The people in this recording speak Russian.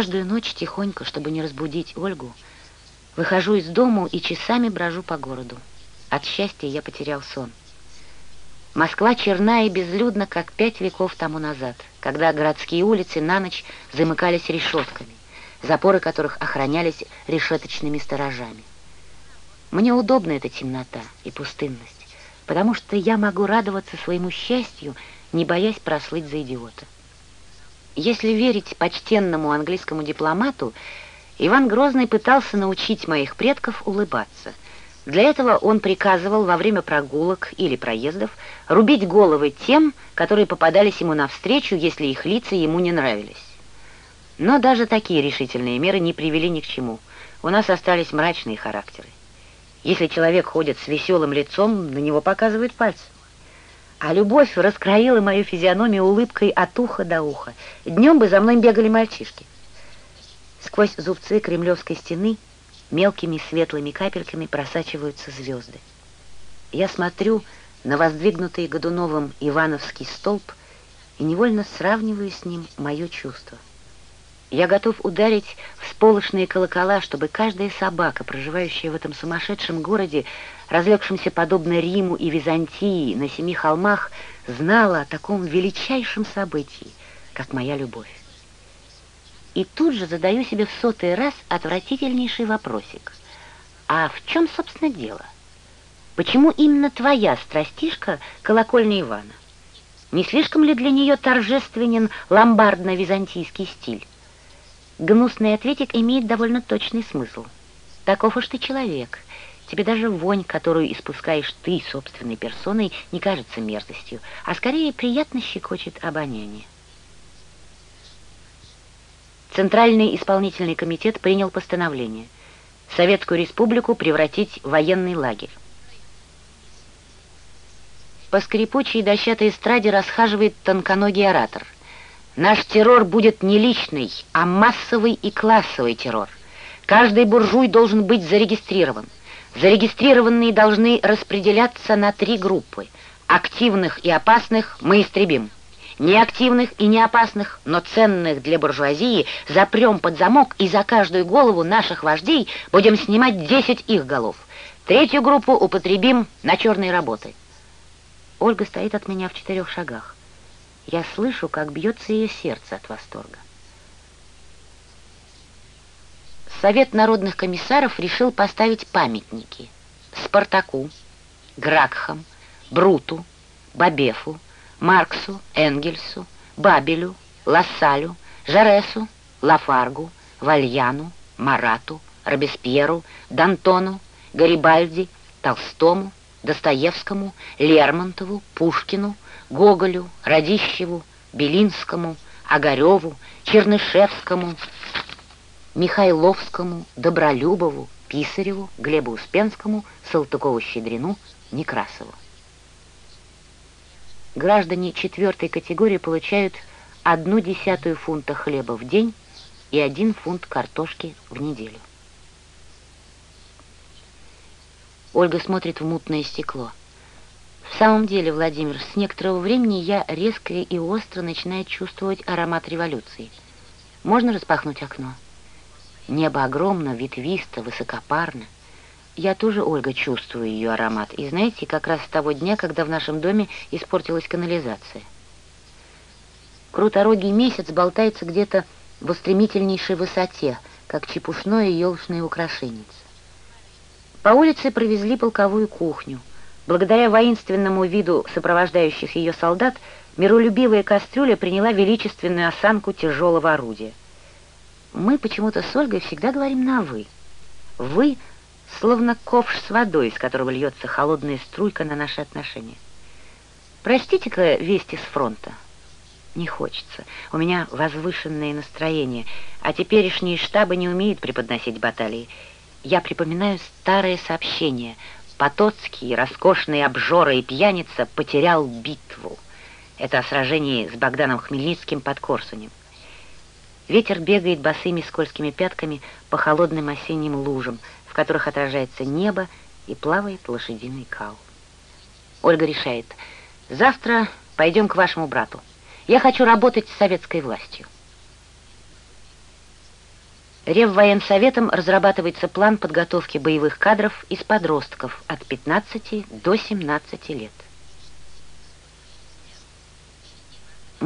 Каждую ночь тихонько, чтобы не разбудить Ольгу, выхожу из дому и часами брожу по городу. От счастья я потерял сон. Москва черна и безлюдна, как пять веков тому назад, когда городские улицы на ночь замыкались решетками, запоры которых охранялись решеточными сторожами. Мне удобна эта темнота и пустынность, потому что я могу радоваться своему счастью, не боясь прослыть за идиота. Если верить почтенному английскому дипломату, Иван Грозный пытался научить моих предков улыбаться. Для этого он приказывал во время прогулок или проездов рубить головы тем, которые попадались ему навстречу, если их лица ему не нравились. Но даже такие решительные меры не привели ни к чему. У нас остались мрачные характеры. Если человек ходит с веселым лицом, на него показывают пальцы. А любовь раскроила мою физиономию улыбкой от уха до уха. Днем бы за мной бегали мальчишки. Сквозь зубцы кремлевской стены мелкими светлыми капельками просачиваются звезды. Я смотрю на воздвигнутый Годуновым Ивановский столб и невольно сравниваю с ним мое чувство. Я готов ударить в сполошные колокола, чтобы каждая собака, проживающая в этом сумасшедшем городе, разлегшемся подобно Риму и Византии на семи холмах, знала о таком величайшем событии, как моя любовь. И тут же задаю себе в сотый раз отвратительнейший вопросик. А в чем, собственно, дело? Почему именно твоя страстишка колокольня Ивана? Не слишком ли для нее торжественен ломбардно-византийский стиль? Гнусный ответик имеет довольно точный смысл. Таков уж ты человек. Тебе даже вонь, которую испускаешь ты собственной персоной, не кажется мерзостью, а скорее приятно щекочет обоняние. Центральный исполнительный комитет принял постановление Советскую Республику превратить в военный лагерь. По скрипучей дощатой эстраде расхаживает тонконогий оратор – Наш террор будет не личный, а массовый и классовый террор. Каждый буржуй должен быть зарегистрирован. Зарегистрированные должны распределяться на три группы. Активных и опасных мы истребим. Неактивных и неопасных, но ценных для буржуазии запрем под замок и за каждую голову наших вождей будем снимать 10 их голов. Третью группу употребим на черные работы. Ольга стоит от меня в четырех шагах. Я слышу, как бьется ее сердце от восторга. Совет народных комиссаров решил поставить памятники Спартаку, Гракхам, Бруту, Бабефу, Марксу, Энгельсу, Бабелю, Лассалю, Жаресу, Лафаргу, Вальяну, Марату, Робеспьеру, Д'Антону, Гарибальди, Толстому, Достоевскому, Лермонтову, Пушкину, Гоголю, Радищеву, Белинскому, Огареву, Чернышевскому, Михайловскому, Добролюбову, Писареву, Глебу Успенскому, Салтыкову-Щедрину, Некрасову. Граждане четвертой категории получают одну десятую фунта хлеба в день и один фунт картошки в неделю. Ольга смотрит в мутное стекло. Самом деле, Владимир, с некоторого времени я резко и остро начинаю чувствовать аромат революции. Можно распахнуть окно? Небо огромно, ветвисто, высокопарно. Я тоже, Ольга, чувствую ее аромат. И знаете, как раз с того дня, когда в нашем доме испортилась канализация. Круторогий месяц болтается где-то в устремительнейшей высоте, как чепушное елочное украшенец. По улице провезли полковую кухню. Благодаря воинственному виду сопровождающих ее солдат, миролюбивая кастрюля приняла величественную осанку тяжелого орудия. Мы почему-то с Ольгой всегда говорим на «вы». «Вы» словно ковш с водой, из которого льется холодная струйка на наши отношения. Простите-ка вести с фронта. Не хочется. У меня возвышенное настроение, а теперешние штабы не умеют преподносить баталии. Я припоминаю старое сообщение — Потоцкий, роскошный обжора и пьяница, потерял битву. Это о сражении с Богданом Хмельницким под Корсунем. Ветер бегает босыми скользкими пятками по холодным осенним лужам, в которых отражается небо и плавает лошадиный кал. Ольга решает, завтра пойдем к вашему брату. Я хочу работать с советской властью. Реввоенсоветом разрабатывается план подготовки боевых кадров из подростков от 15 до 17 лет.